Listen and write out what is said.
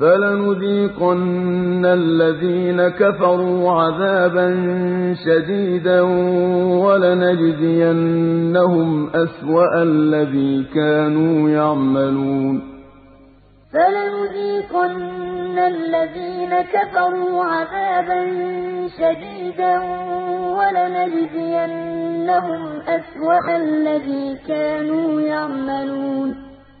فَلَنُذِيقَنَّ الَّذِينَ كَفَرُوا عَذَابًا شَدِيدًا وَلَنَجْزِيَنَّهُمْ أَسْوَأَ الَّذِي كَانُوا يَعْمَلُونَ فَلَنُذِيقَنَّ الَّذِينَ كَفَرُوا عَذَابًا شَدِيدًا وَلَنَجْزِيَنَّهُمْ أَسْوَأَ الَّذِي كَانُوا يَعْمَلُونَ